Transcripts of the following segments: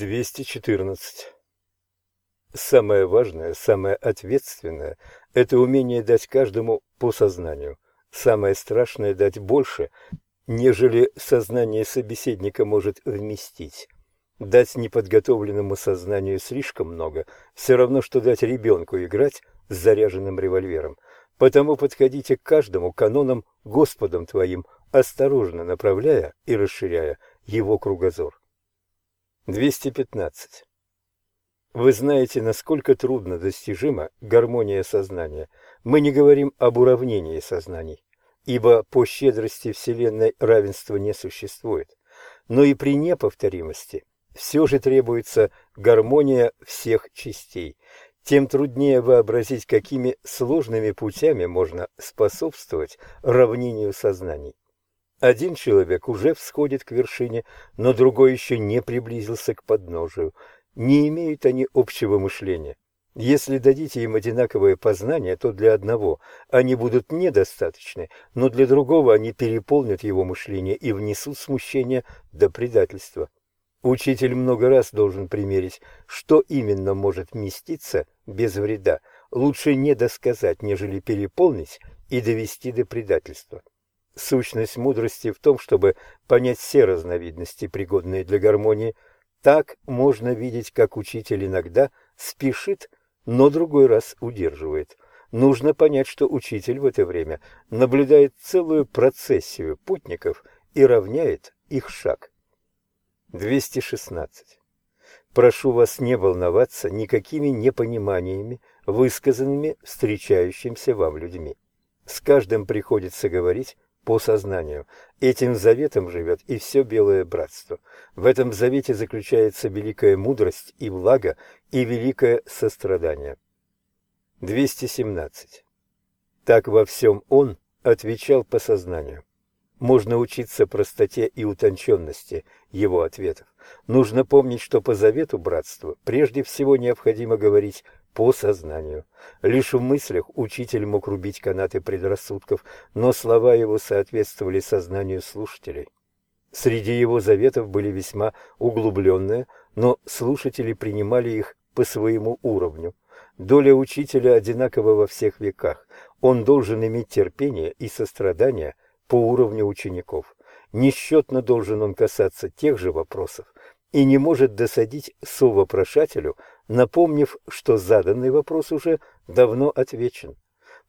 214. Самое важное, самое ответственное – это умение дать каждому по сознанию. Самое страшное – дать больше, нежели сознание собеседника может вместить. Дать неподготовленному сознанию слишком много – все равно, что дать ребенку играть с заряженным револьвером. Потому подходите к каждому канонам Господом Твоим, осторожно направляя и расширяя его кругозор. 215. Вы знаете, насколько трудно достижима гармония сознания. Мы не говорим об уравнении сознаний, ибо по щедрости Вселенной равенства не существует. Но и при неповторимости все же требуется гармония всех частей. Тем труднее вообразить, какими сложными путями можно способствовать равнению сознаний. Один человек уже всходит к вершине, но другой еще не приблизился к подножию. Не имеют они общего мышления. Если дадите им одинаковое познание, то для одного они будут недостаточны, но для другого они переполнят его мышление и внесут смущение до предательства. Учитель много раз должен примерить, что именно может вместиться без вреда. Лучше не досказать, нежели переполнить и довести до предательства. Сущность мудрости в том, чтобы понять все разновидности, пригодные для гармонии. Так можно видеть, как учитель иногда спешит, но другой раз удерживает. Нужно понять, что учитель в это время наблюдает целую процессию путников и равняет их шаг. 216. Прошу вас не волноваться никакими непониманиями, высказанными встречающимся вам людьми. С каждым приходится говорить по сознанию. Этим заветом живет и все белое братство. В этом завете заключается великая мудрость и влага, и великое сострадание. 217. Так во всем он отвечал по сознанию. Можно учиться простоте и утонченности его ответов. Нужно помнить, что по завету братства прежде всего необходимо говорить по сознанию. Лишь в мыслях учитель мог рубить канаты предрассудков, но слова его соответствовали сознанию слушателей. Среди его заветов были весьма углубленные, но слушатели принимали их по своему уровню. Доля учителя одинакова во всех веках. Он должен иметь терпение и сострадание по уровню учеников. Несчетно должен он касаться тех же вопросов и не может досадить совопрошателю напомнив, что заданный вопрос уже давно отвечен.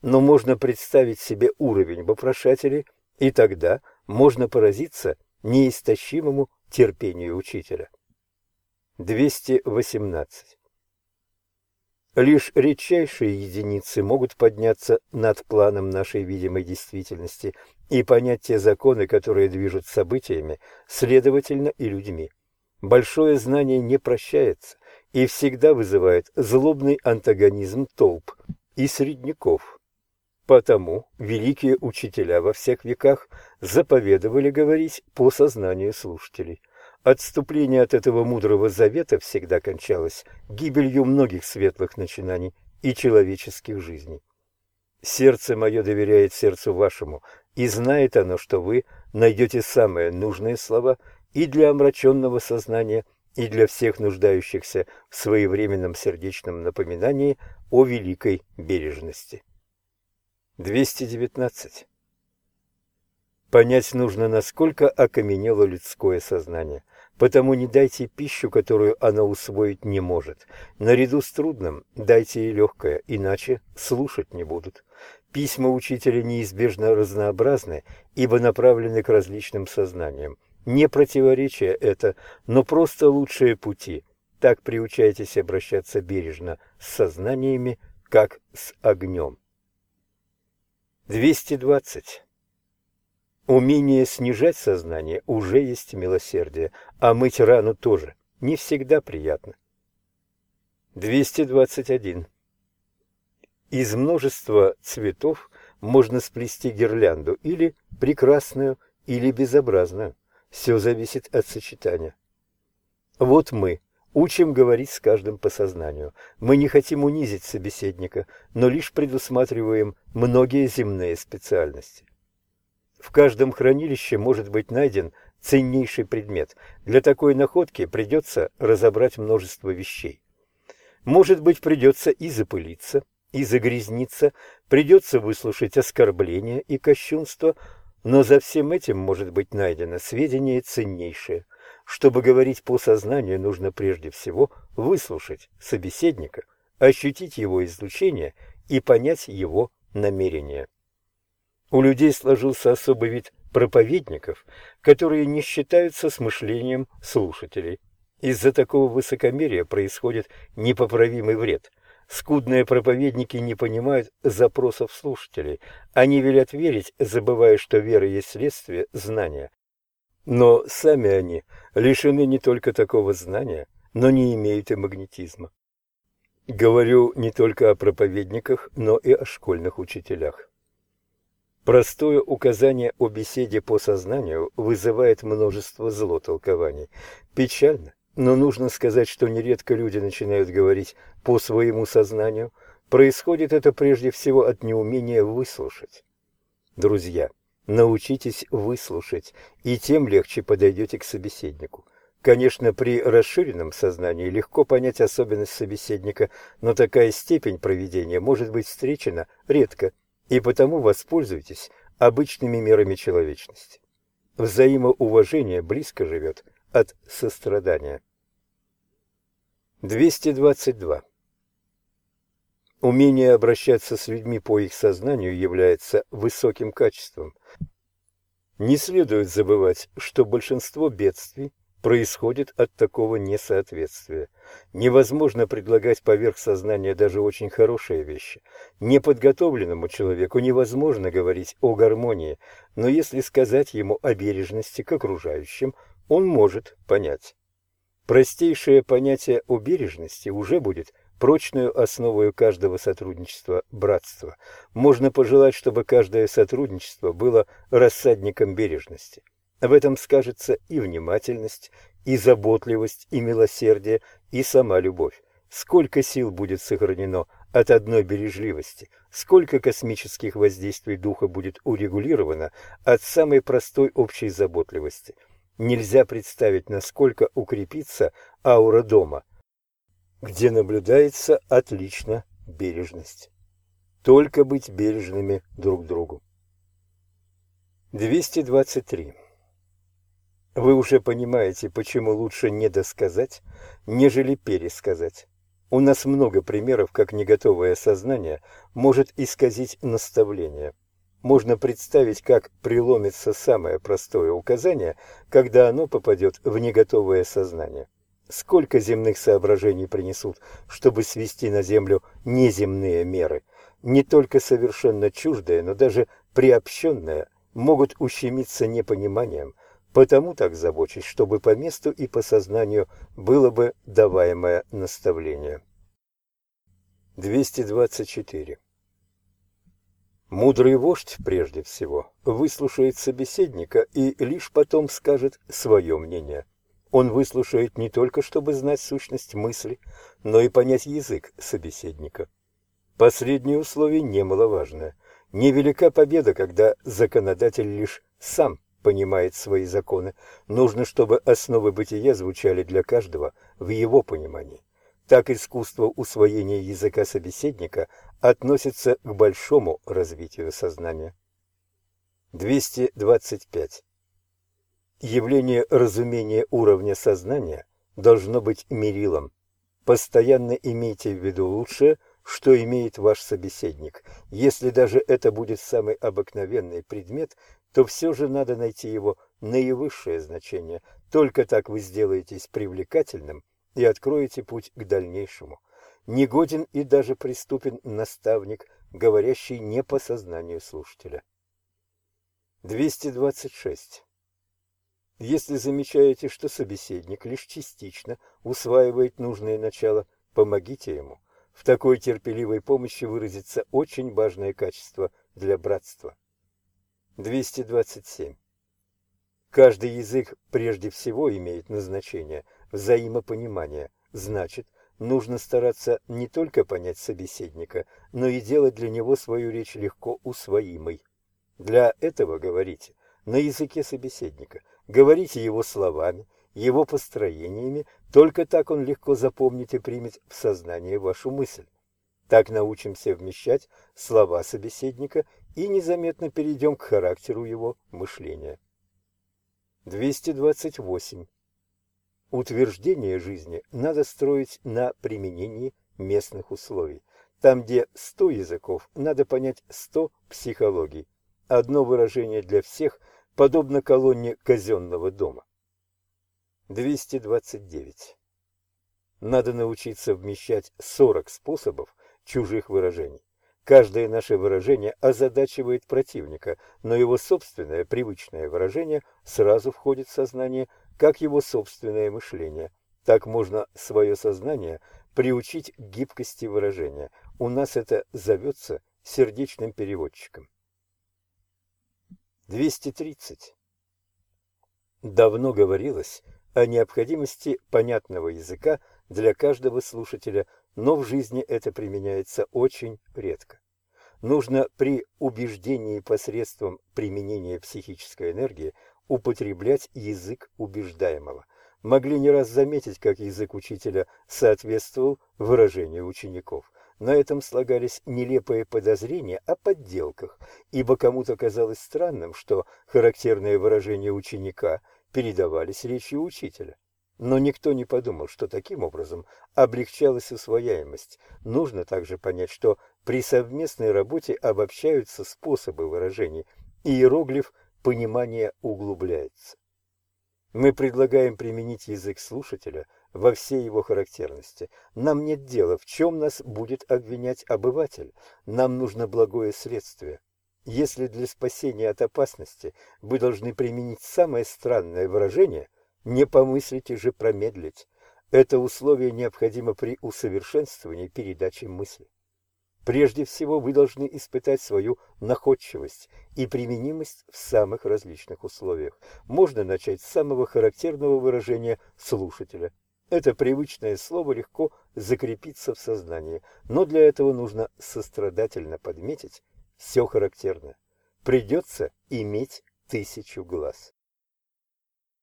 Но можно представить себе уровень вопрошателей, и тогда можно поразиться неистощимому терпению учителя. 218. Лишь редчайшие единицы могут подняться над планом нашей видимой действительности и понять те законы, которые движут событиями, следовательно и людьми. Большое знание не прощается, и всегда вызывает злобный антагонизм толп и средняков. Потому великие учителя во всех веках заповедовали говорить по сознанию слушателей. Отступление от этого мудрого завета всегда кончалось гибелью многих светлых начинаний и человеческих жизней. Сердце мое доверяет сердцу вашему, и знает оно, что вы найдете самые нужные слова и для омраченного сознания, и для всех нуждающихся в своевременном сердечном напоминании о великой бережности. 219. Понять нужно, насколько окаменело людское сознание, потому не дайте пищу, которую оно усвоить не может. Наряду с трудным дайте ей легкое, иначе слушать не будут. Письма учителя неизбежно разнообразны, ибо направлены к различным сознаниям. Не противоречие это, но просто лучшие пути. Так приучайтесь обращаться бережно с сознаниями, как с огнем. 220. Умение снижать сознание уже есть милосердие, а мыть рану тоже не всегда приятно. 221. Из множества цветов можно сплести гирлянду или прекрасную, или безобразную. Все зависит от сочетания. Вот мы учим говорить с каждым по сознанию. Мы не хотим унизить собеседника, но лишь предусматриваем многие земные специальности. В каждом хранилище может быть найден ценнейший предмет. Для такой находки придется разобрать множество вещей. Может быть, придется и запылиться, и загрязниться, придется выслушать оскорбления и кощунство, но за всем этим может быть найдено сведение ценнейшее. Чтобы говорить по сознанию, нужно прежде всего выслушать собеседника, ощутить его излучение и понять его намерение. У людей сложился особый вид проповедников, которые не считаются с мышлением слушателей. Из-за такого высокомерия происходит непоправимый вред. Скудные проповедники не понимают запросов слушателей. Они велят верить, забывая, что вера есть следствие знания. Но сами они лишены не только такого знания, но не имеют и магнетизма. Говорю не только о проповедниках, но и о школьных учителях. Простое указание о беседе по сознанию вызывает множество злотолкований. Печально, но нужно сказать, что нередко люди начинают говорить по своему сознанию. Происходит это прежде всего от неумения выслушать. Друзья, научитесь выслушать, и тем легче подойдете к собеседнику. Конечно, при расширенном сознании легко понять особенность собеседника, но такая степень проведения может быть встречена редко, и потому воспользуйтесь обычными мерами человечности. Взаимоуважение близко живет от сострадания. 222. Умение обращаться с людьми по их сознанию является высоким качеством. Не следует забывать, что большинство бедствий происходит от такого несоответствия. Невозможно предлагать поверх сознания даже очень хорошие вещи. Неподготовленному человеку невозможно говорить о гармонии, но если сказать ему о бережности к окружающим – он может понять. Простейшее понятие о бережности уже будет прочную основой каждого сотрудничества братства. Можно пожелать, чтобы каждое сотрудничество было рассадником бережности. В этом скажется и внимательность, и заботливость, и милосердие, и сама любовь. Сколько сил будет сохранено от одной бережливости, сколько космических воздействий духа будет урегулировано от самой простой общей заботливости – Нельзя представить, насколько укрепится аура дома, где наблюдается отлично бережность. Только быть бережными друг другу. 223. Вы уже понимаете, почему лучше не досказать, нежели пересказать. У нас много примеров, как неготовое сознание может исказить наставление. Можно представить, как преломится самое простое указание, когда оно попадет в неготовое сознание. Сколько земных соображений принесут, чтобы свести на землю неземные меры. Не только совершенно чуждые, но даже приобщенные могут ущемиться непониманием, потому так забочусь, чтобы по месту и по сознанию было бы даваемое наставление. 224. Мудрый вождь, прежде всего, выслушает собеседника и лишь потом скажет свое мнение. Он выслушает не только, чтобы знать сущность мысли, но и понять язык собеседника. Последнее условие немаловажное. Невелика победа, когда законодатель лишь сам понимает свои законы. Нужно, чтобы основы бытия звучали для каждого в его понимании. Так искусство усвоения языка собеседника относится к большому развитию сознания. 225. Явление разумения уровня сознания должно быть мерилом. Постоянно имейте в виду лучшее, что имеет ваш собеседник. Если даже это будет самый обыкновенный предмет, то все же надо найти его наивысшее значение. Только так вы сделаетесь привлекательным и откроете путь к дальнейшему. Негоден и даже преступен наставник, говорящий не по сознанию слушателя. 226. Если замечаете, что собеседник лишь частично усваивает нужное начало, помогите ему. В такой терпеливой помощи выразится очень важное качество для братства. 227. Каждый язык прежде всего имеет назначение – взаимопонимания. Значит, нужно стараться не только понять собеседника, но и делать для него свою речь легко усвоимой. Для этого говорите на языке собеседника, Говорите его словами, его построениями, только так он легко запомнит и примет в сознание вашу мысль. Так научимся вмещать слова собеседника и незаметно перейдем к характеру его мышления. 228. Утверждение жизни надо строить на применении местных условий. Там, где 100 языков, надо понять 100 психологий. Одно выражение для всех, подобно колонне казенного дома. 229. Надо научиться вмещать 40 способов чужих выражений. Каждое наше выражение озадачивает противника, но его собственное привычное выражение сразу входит в сознание, как его собственное мышление. Так можно свое сознание приучить к гибкости выражения. У нас это зовется сердечным переводчиком. 230. Давно говорилось о необходимости понятного языка для каждого слушателя, но в жизни это применяется очень редко. Нужно при убеждении посредством применения психической энергии употреблять язык убеждаемого. Могли не раз заметить, как язык учителя соответствовал выражению учеников. На этом слагались нелепые подозрения о подделках, ибо кому-то казалось странным, что характерные выражения ученика передавались речью учителя. Но никто не подумал, что таким образом облегчалась усвояемость. Нужно также понять, что при совместной работе обобщаются способы выражений, и иероглиф понимания углубляется. Мы предлагаем применить язык слушателя во всей его характерности. Нам нет дела, в чем нас будет обвинять обыватель. Нам нужно благое следствие. Если для спасения от опасности вы должны применить самое странное выражение, не помыслите же промедлить. Это условие необходимо при усовершенствовании передачи мысли. Прежде всего вы должны испытать свою находчивость и применимость в самых различных условиях. Можно начать с самого характерного выражения слушателя. Это привычное слово легко закрепится в сознании, но для этого нужно сострадательно подметить все характерное. Придется иметь тысячу глаз.